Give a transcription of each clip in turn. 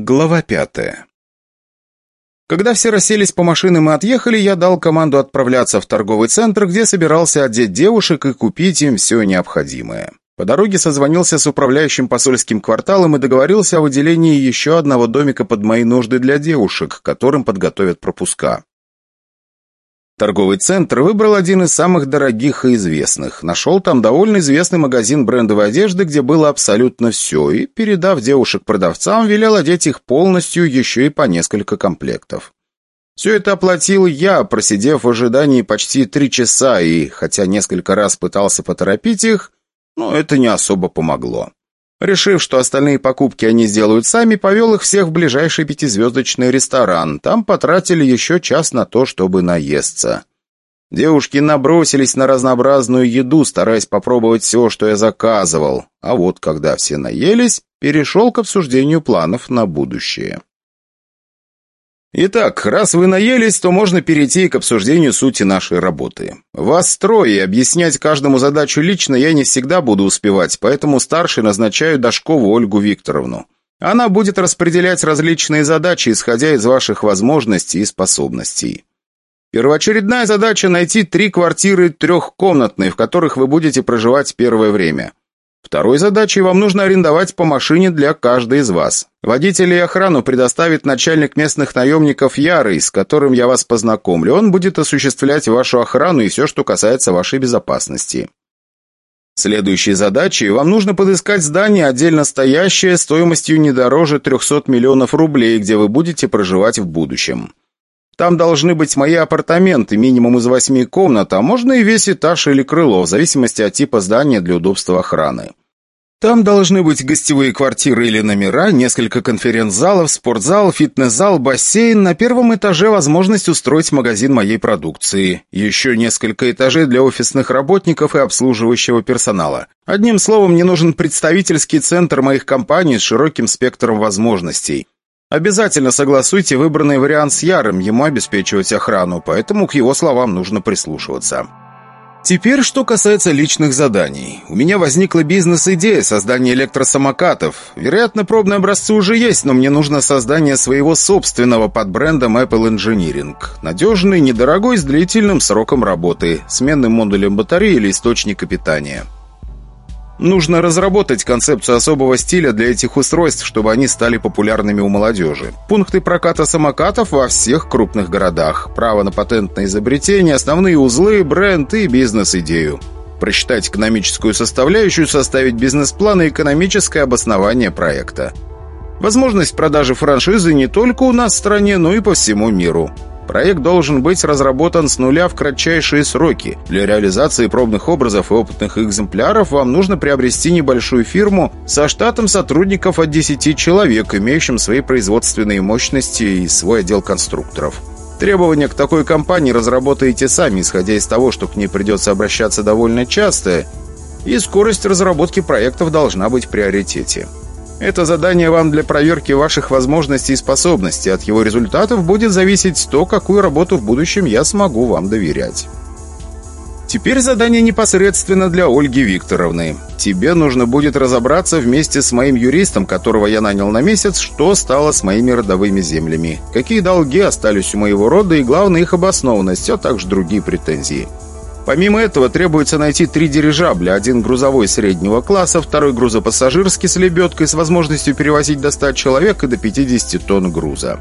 Глава пятая. Когда все расселись по машинам и отъехали, я дал команду отправляться в торговый центр, где собирался одеть девушек и купить им все необходимое. По дороге созвонился с управляющим посольским кварталом и договорился о выделении еще одного домика под мои нужды для девушек, которым подготовят пропуска. Торговый центр выбрал один из самых дорогих и известных. Нашел там довольно известный магазин брендовой одежды, где было абсолютно все, и, передав девушек продавцам, велел одеть их полностью еще и по несколько комплектов. Все это оплатил я, просидев в ожидании почти три часа, и, хотя несколько раз пытался поторопить их, но это не особо помогло. Решив, что остальные покупки они сделают сами, повел их всех в ближайший пятизвездочный ресторан. Там потратили еще час на то, чтобы наесться. Девушки набросились на разнообразную еду, стараясь попробовать все, что я заказывал. А вот когда все наелись, перешел к обсуждению планов на будущее. Итак, раз вы наелись, то можно перейти к обсуждению сути нашей работы. Вас трое, и объяснять каждому задачу лично я не всегда буду успевать, поэтому старший назначаю Дашкову Ольгу Викторовну. Она будет распределять различные задачи, исходя из ваших возможностей и способностей. Первоочередная задача – найти три квартиры трехкомнатные, в которых вы будете проживать первое время. Второй задачей вам нужно арендовать по машине для каждой из вас. Водителя и охрану предоставит начальник местных наемников Ярый, с которым я вас познакомлю. Он будет осуществлять вашу охрану и все, что касается вашей безопасности. Следующей задачей вам нужно подыскать здание, отдельно стоящее, стоимостью не дороже 300 миллионов рублей, где вы будете проживать в будущем. Там должны быть мои апартаменты, минимум из восьми комнат, а можно и весь этаж или крыло, в зависимости от типа здания для удобства охраны. Там должны быть гостевые квартиры или номера, несколько конференц-залов, спортзал, фитнес-зал, бассейн, на первом этаже возможность устроить магазин моей продукции, еще несколько этажей для офисных работников и обслуживающего персонала. Одним словом, мне нужен представительский центр моих компаний с широким спектром возможностей. Обязательно согласуйте выбранный вариант с Яром, ему обеспечивать охрану, поэтому к его словам нужно прислушиваться. Теперь, что касается личных заданий. У меня возникла бизнес-идея создания электросамокатов. Вероятно, пробные образцы уже есть, но мне нужно создание своего собственного под брендом Apple Engineering. Надежный, недорогой, с длительным сроком работы, сменным модулем батареи или источника питания. Нужно разработать концепцию особого стиля для этих устройств, чтобы они стали популярными у молодежи. Пункты проката самокатов во всех крупных городах. Право на патентное изобретение, основные узлы, бренд и бизнес-идею. Просчитать экономическую составляющую, составить бизнес-план и экономическое обоснование проекта. Возможность продажи франшизы не только у нас в стране, но и по всему миру. Проект должен быть разработан с нуля в кратчайшие сроки. Для реализации пробных образов и опытных экземпляров вам нужно приобрести небольшую фирму со штатом сотрудников от 10 человек, имеющим свои производственные мощности и свой отдел конструкторов. Требования к такой компании разработаете сами, исходя из того, что к ней придется обращаться довольно часто, и скорость разработки проектов должна быть в приоритете. Это задание вам для проверки ваших возможностей и способностей. От его результатов будет зависеть то, какую работу в будущем я смогу вам доверять. Теперь задание непосредственно для Ольги Викторовны. Тебе нужно будет разобраться вместе с моим юристом, которого я нанял на месяц, что стало с моими родовыми землями, какие долги остались у моего рода и, главное, их обоснованность, а также другие претензии. Помимо этого требуется найти три дирижабля, один грузовой среднего класса, второй грузопассажирский с лебедкой с возможностью перевозить до 100 человек и до 50 тонн груза.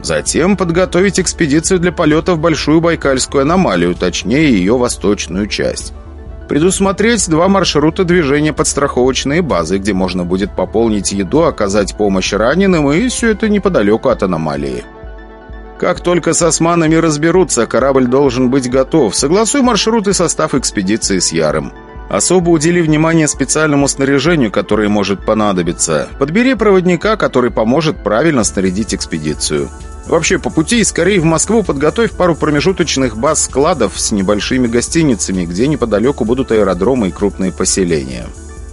Затем подготовить экспедицию для полета в Большую Байкальскую аномалию, точнее ее восточную часть. Предусмотреть два маршрута движения подстраховочные базы, где можно будет пополнить еду, оказать помощь раненым и все это неподалеку от аномалии. Как только с османами разберутся, корабль должен быть готов. Согласуй маршрут и состав экспедиции с Яром. Особо удели внимание специальному снаряжению, которое может понадобиться. Подбери проводника, который поможет правильно снарядить экспедицию. Вообще, по пути скорее в Москву подготовь пару промежуточных баз-складов с небольшими гостиницами, где неподалеку будут аэродромы и крупные поселения.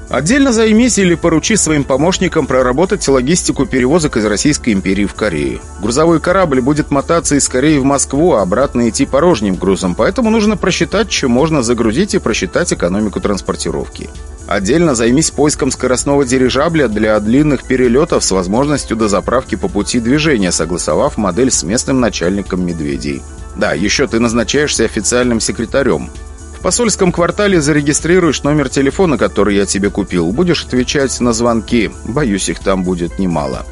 Отдельно займись или поручи своим помощникам проработать логистику перевозок из Российской империи в Корею. Грузовой корабль будет мотаться из Кореи в Москву, а обратно идти порожним грузом, поэтому нужно просчитать, что можно загрузить и просчитать экономику транспортировки. Отдельно займись поиском скоростного дирижабля для длинных перелетов с возможностью дозаправки по пути движения, согласовав модель с местным начальником «Медведей». Да, еще ты назначаешься официальным секретарем. В посольском квартале зарегистрируешь номер телефона, который я тебе купил. Будешь отвечать на звонки. Боюсь, их там будет немало.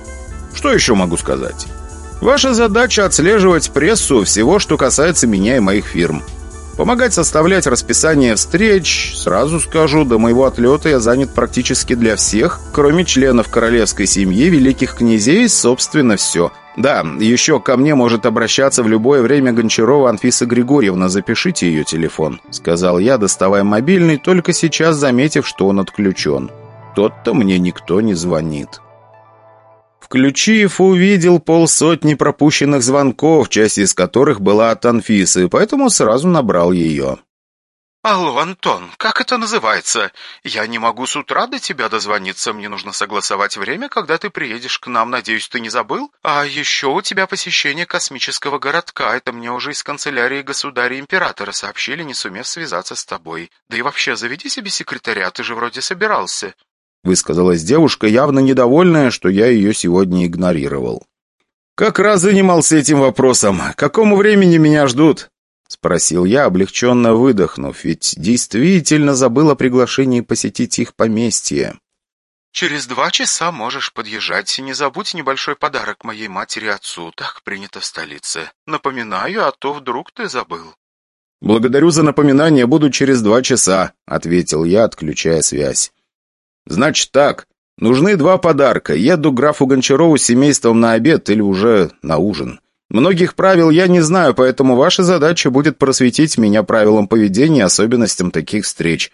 Что еще могу сказать? Ваша задача отслеживать прессу всего, что касается меня и моих фирм. Помогать составлять расписание встреч, сразу скажу, до моего отлета я занят практически для всех, кроме членов королевской семьи, великих князей, собственно, все. Да, еще ко мне может обращаться в любое время Гончарова Анфиса Григорьевна, запишите ее телефон, сказал я, доставая мобильный, только сейчас заметив, что он отключен. Тот-то мне никто не звонит. Включив, увидел полсотни пропущенных звонков, часть из которых была от Анфисы, поэтому сразу набрал ее. «Алло, Антон, как это называется? Я не могу с утра до тебя дозвониться, мне нужно согласовать время, когда ты приедешь к нам, надеюсь, ты не забыл? А еще у тебя посещение космического городка, это мне уже из канцелярии государя-императора сообщили, не сумев связаться с тобой. Да и вообще, заведи себе секретаря, ты же вроде собирался». Высказалась девушка, явно недовольная, что я ее сегодня игнорировал. «Как раз занимался этим вопросом. К какому времени меня ждут?» Спросил я, облегченно выдохнув, ведь действительно забыл о приглашении посетить их поместье. «Через два часа можешь подъезжать. Не забудь небольшой подарок моей матери и отцу. Так принято в столице. Напоминаю, а то вдруг ты забыл». «Благодарю за напоминание. Буду через два часа», — ответил я, отключая связь. «Значит так, нужны два подарка. Еду к графу Гончарову с семейством на обед или уже на ужин. Многих правил я не знаю, поэтому ваша задача будет просветить меня правилам поведения и особенностям таких встреч.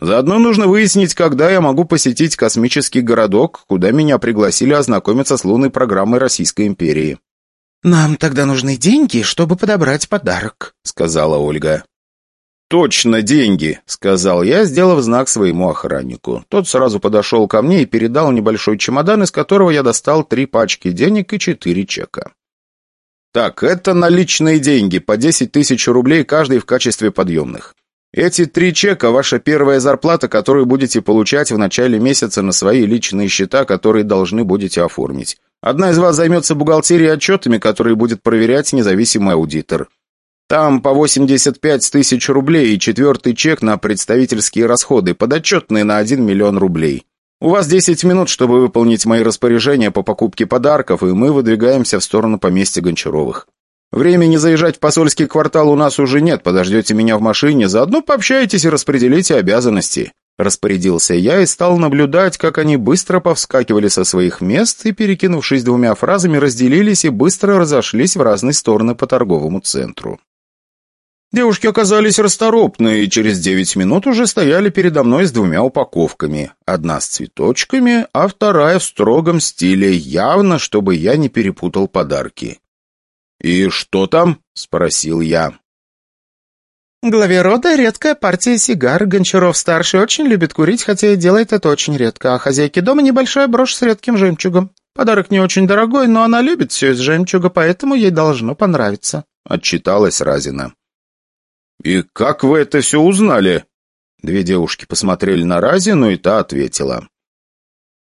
Заодно нужно выяснить, когда я могу посетить космический городок, куда меня пригласили ознакомиться с лунной программой Российской империи». «Нам тогда нужны деньги, чтобы подобрать подарок», — сказала Ольга. «Точно деньги», — сказал я, сделав знак своему охраннику. Тот сразу подошел ко мне и передал небольшой чемодан, из которого я достал три пачки денег и четыре чека. «Так, это наличные деньги, по десять тысяч рублей каждый в качестве подъемных. Эти три чека – ваша первая зарплата, которую будете получать в начале месяца на свои личные счета, которые должны будете оформить. Одна из вас займется бухгалтерией отчетами, которые будет проверять независимый аудитор. Там по 85 тысяч рублей и четвертый чек на представительские расходы, подотчетные на 1 миллион рублей. У вас 10 минут, чтобы выполнить мои распоряжения по покупке подарков, и мы выдвигаемся в сторону поместья Гончаровых. Времени заезжать в посольский квартал у нас уже нет, подождете меня в машине, заодно пообщаетесь и распределите обязанности». Распорядился я и стал наблюдать, как они быстро повскакивали со своих мест и, перекинувшись двумя фразами, разделились и быстро разошлись в разные стороны по торговому центру. Девушки оказались расторопны и через девять минут уже стояли передо мной с двумя упаковками. Одна с цветочками, а вторая в строгом стиле, явно, чтобы я не перепутал подарки. «И что там?» — спросил я. Главе рода редкая партия сигар. Гончаров-старший очень любит курить, хотя и делает это очень редко. А хозяйке дома небольшая брошь с редким жемчугом. Подарок не очень дорогой, но она любит все из жемчуга, поэтому ей должно понравиться. Отчиталась Разина. «И как вы это все узнали?» Две девушки посмотрели на Разину, и та ответила.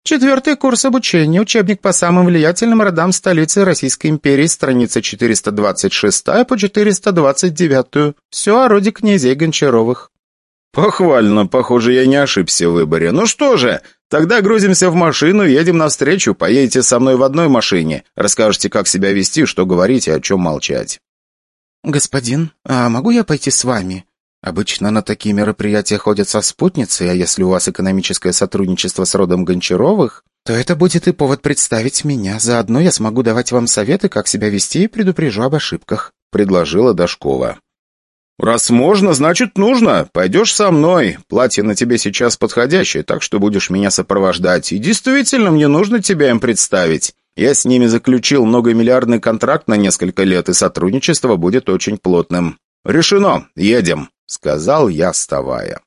Четвертый курс обучения, учебник по самым влиятельным родам столицы Российской империи, страница 426 по 429. Все о роде князей Гончаровых. Похвально, похоже, я не ошибся в выборе. Ну что же, тогда грузимся в машину, едем навстречу, поедете со мной в одной машине, расскажете, как себя вести, что говорить и о чем молчать. «Господин, а могу я пойти с вами? Обычно на такие мероприятия ходят со спутницей, а если у вас экономическое сотрудничество с родом Гончаровых, то это будет и повод представить меня. Заодно я смогу давать вам советы, как себя вести и предупрежу об ошибках», — предложила Дашкова. «Раз можно, значит нужно. Пойдешь со мной. Платье на тебе сейчас подходящее, так что будешь меня сопровождать. И действительно, мне нужно тебя им представить. Я с ними заключил многомиллиардный контракт на несколько лет, и сотрудничество будет очень плотным. Решено, едем», — сказал я, вставая.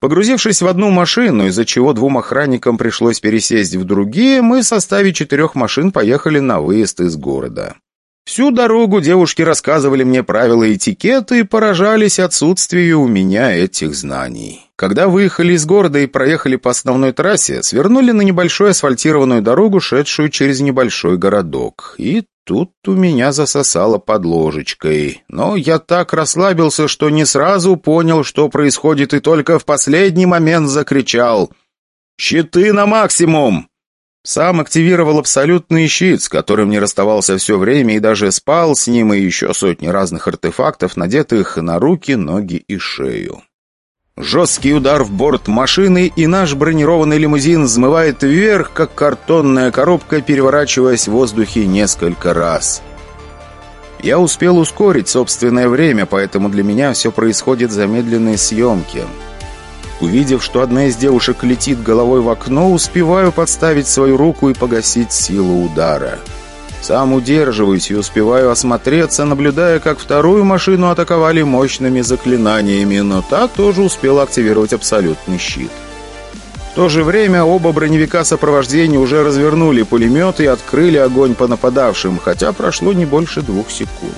Погрузившись в одну машину, из-за чего двум охранникам пришлось пересесть в другие, мы в составе четырех машин поехали на выезд из города. Всю дорогу девушки рассказывали мне правила этикета и поражались отсутствию у меня этих знаний. Когда выехали из города и проехали по основной трассе, свернули на небольшую асфальтированную дорогу, шедшую через небольшой городок. И тут у меня засосало под ложечкой. Но я так расслабился, что не сразу понял, что происходит, и только в последний момент закричал «Щиты на максимум!» Сам активировал абсолютный щит, с которым не расставался все время и даже спал с ним, и еще сотни разных артефактов, надетых на руки, ноги и шею. Жесткий удар в борт машины, и наш бронированный лимузин взмывает вверх, как картонная коробка, переворачиваясь в воздухе несколько раз. Я успел ускорить собственное время, поэтому для меня все происходит в замедленной съемке. Увидев, что одна из девушек летит головой в окно, успеваю подставить свою руку и погасить силу удара. Сам удерживаюсь и успеваю осмотреться, наблюдая, как вторую машину атаковали мощными заклинаниями, но та тоже успела активировать абсолютный щит. В то же время оба броневика сопровождения уже развернули пулеметы и открыли огонь по нападавшим, хотя прошло не больше двух секунд.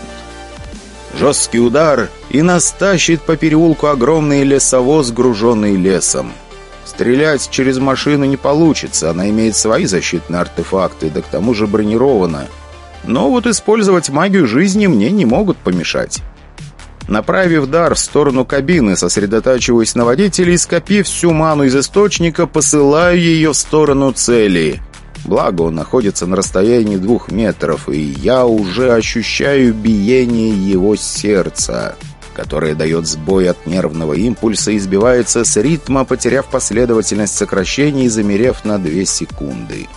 Жесткий удар, и нас тащит по переулку огромный лесовоз, груженный лесом. Стрелять через машину не получится, она имеет свои защитные артефакты, да к тому же бронирована. Но вот использовать магию жизни мне не могут помешать. Направив дар в сторону кабины, сосредотачиваясь на водителе и скопив всю ману из источника, посылаю ее в сторону цели – Благо, он находится на расстоянии двух метров, и я уже ощущаю биение его сердца, которое дает сбой от нервного импульса и сбивается с ритма, потеряв последовательность сокращений и замерев на две секунды.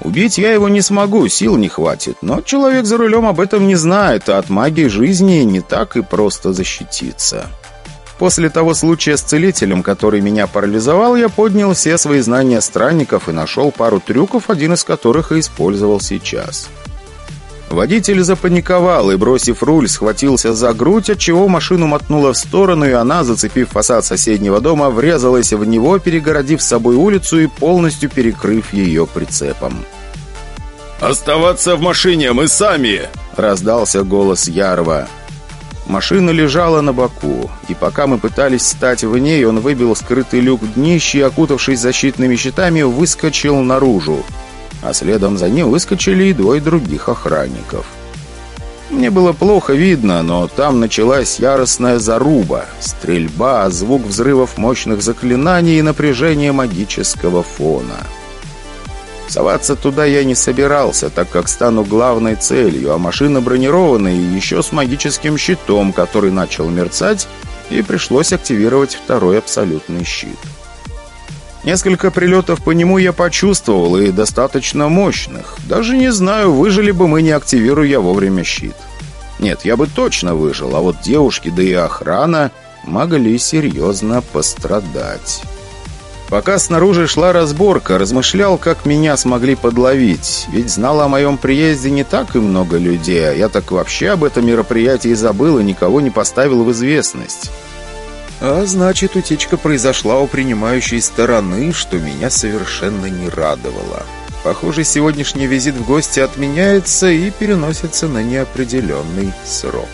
Убить я его не смогу, сил не хватит, но человек за рулем об этом не знает, а от магии жизни не так и просто защититься. После того случая с целителем, который меня парализовал, я поднял все свои знания странников и нашел пару трюков, один из которых и использовал сейчас. Водитель запаниковал и, бросив руль, схватился за грудь, отчего машину мотнуло в сторону, и она, зацепив фасад соседнего дома, врезалась в него, перегородив с собой улицу и полностью перекрыв ее прицепом. «Оставаться в машине мы сами!» — раздался голос Ярова. Машина лежала на боку, и пока мы пытались встать в ней, он выбил скрытый люк в днище и, окутавшись защитными щитами, выскочил наружу. А следом за ним выскочили и двое других охранников. Мне было плохо видно, но там началась яростная заруба, стрельба, звук взрывов мощных заклинаний и напряжение магического фона. Соваться туда я не собирался, так как стану главной целью, а машина бронированная и еще с магическим щитом, который начал мерцать, и пришлось активировать второй абсолютный щит. Несколько прилетов по нему я почувствовал, и достаточно мощных. Даже не знаю, выжили бы мы, не активируя вовремя щит. Нет, я бы точно выжил, а вот девушки, да и охрана могли серьезно пострадать. Пока снаружи шла разборка, размышлял, как меня смогли подловить. Ведь знал о моем приезде не так и много людей, а я так вообще об этом мероприятии забыл и никого не поставил в известность. А значит, утечка произошла у принимающей стороны, что меня совершенно не радовало. Похоже, сегодняшний визит в гости отменяется и переносится на неопределенный срок.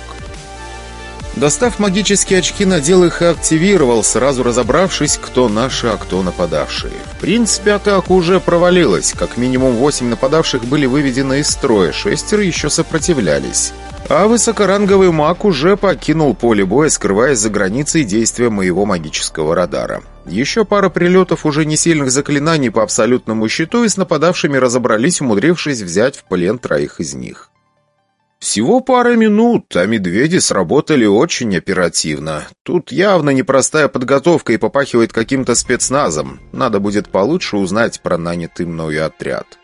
Достав магические очки, надел их и активировал, сразу разобравшись, кто наши, а кто нападавшие. В принципе, атака уже провалилась. Как минимум восемь нападавших были выведены из строя, шестеро еще сопротивлялись. А высокоранговый маг уже покинул поле боя, скрываясь за границей действия моего магического радара. Еще пара прилетов уже не сильных заклинаний по абсолютному щиту и с нападавшими разобрались, умудрившись взять в плен троих из них. Всего пара минут, а медведи сработали очень оперативно. Тут явно непростая подготовка и попахивает каким-то спецназом. Надо будет получше узнать про нанятый мною отряд.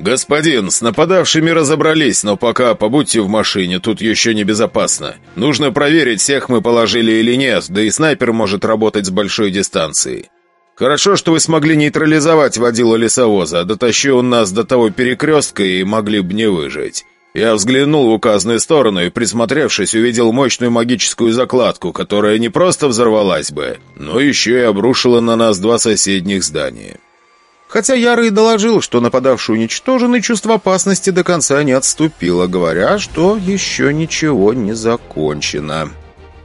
«Господин, с нападавшими разобрались, но пока побудьте в машине, тут еще небезопасно. Нужно проверить, всех мы положили или нет, да и снайпер может работать с большой дистанции. Хорошо, что вы смогли нейтрализовать водила лесовоза, дотащил он нас до того перекрестка и могли бы не выжить. Я взглянул в указанную сторону и, присмотревшись, увидел мощную магическую закладку, которая не просто взорвалась бы, но еще и обрушила на нас два соседних здания. Хотя Ярый доложил, что нападавший уничтожен, и чувство опасности до конца не отступило, говоря, что еще ничего не закончено.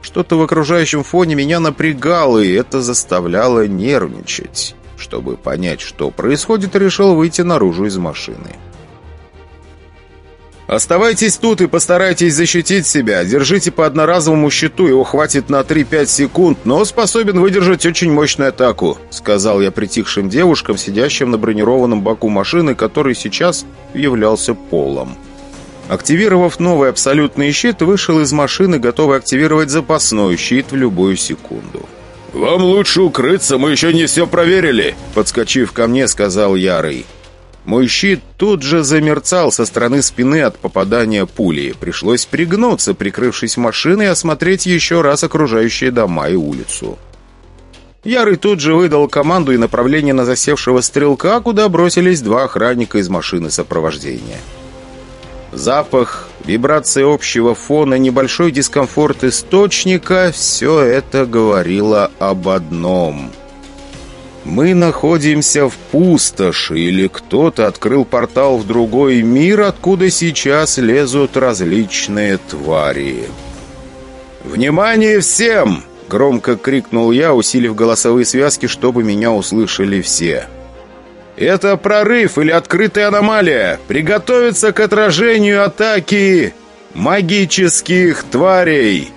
Что-то в окружающем фоне меня напрягало, и это заставляло нервничать. Чтобы понять, что происходит, решил выйти наружу из машины. «Оставайтесь тут и постарайтесь защитить себя. Держите по одноразовому щиту, его хватит на 3-5 секунд, но способен выдержать очень мощную атаку», сказал я притихшим девушкам, сидящим на бронированном боку машины, который сейчас являлся полом. Активировав новый абсолютный щит, вышел из машины, готовый активировать запасной щит в любую секунду. «Вам лучше укрыться, мы еще не все проверили», подскочив ко мне, сказал Ярый. Мой щит тут же замерцал со стороны спины от попадания пули. Пришлось пригнуться, прикрывшись машиной, и осмотреть еще раз окружающие дома и улицу. Ярый тут же выдал команду и направление на засевшего стрелка, куда бросились два охранника из машины сопровождения. Запах, вибрация общего фона, небольшой дискомфорт источника – все это говорило об одном – мы находимся в пустоши, или кто-то открыл портал в другой мир, откуда сейчас лезут различные твари. «Внимание всем!» — громко крикнул я, усилив голосовые связки, чтобы меня услышали все. «Это прорыв или открытая аномалия! Приготовиться к отражению атаки магических тварей!»